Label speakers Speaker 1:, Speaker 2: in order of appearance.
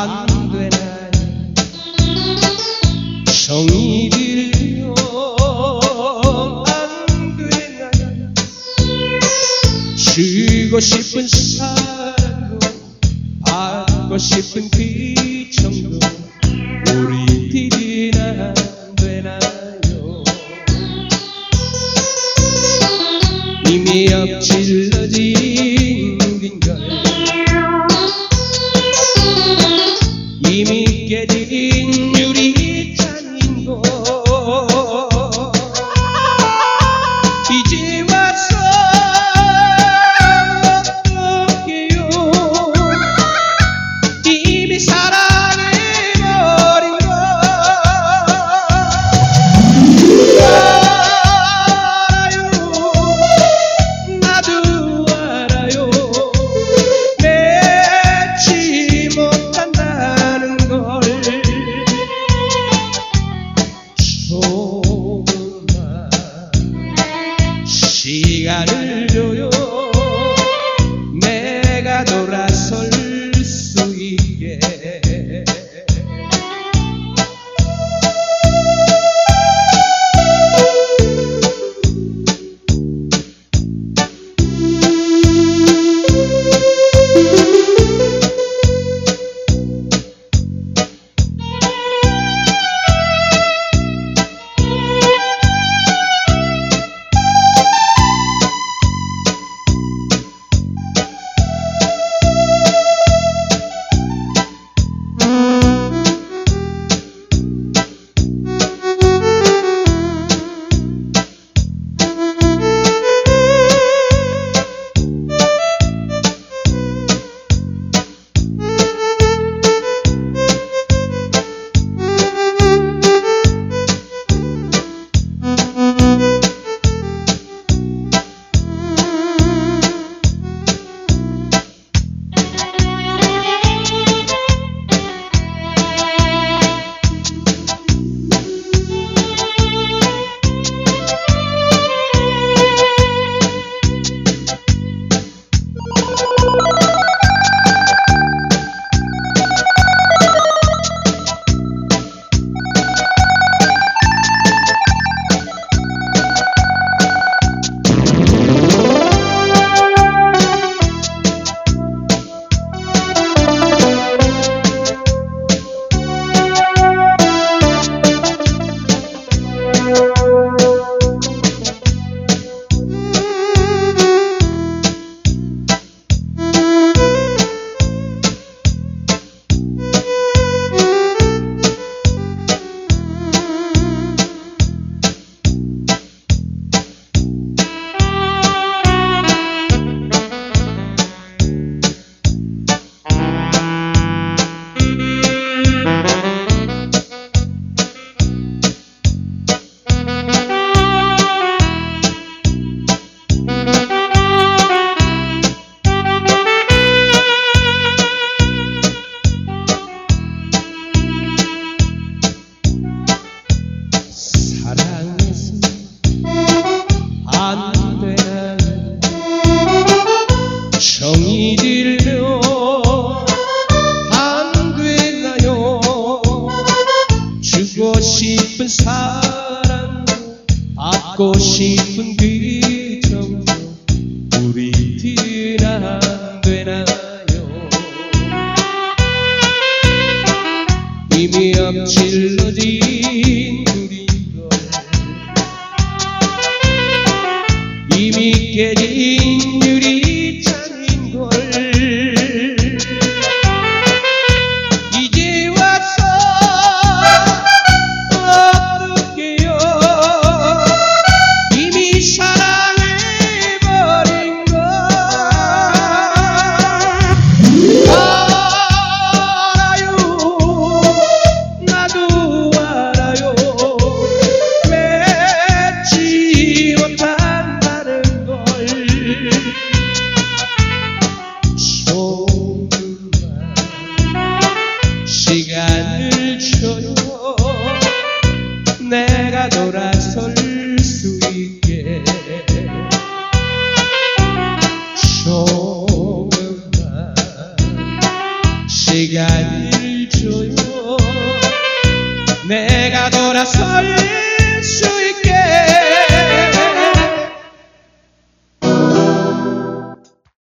Speaker 1: 안 되네. 정이 들면 안 되네. 주고 싶은 사랑도 받고 싶은 귀청도 우리 피디는 안 되나요? 이미 엎질러진 이미 깨진 유리잔인 곳 사랑해서 안 되나 정이 들면 안 되나요? 주고 싶은 사랑 받고 싶은 귀정도 우리들은 안 되나요? 이미 엎질 이 돌아설 수 있게. 조금만 시간을 줘요. 내가 돌아설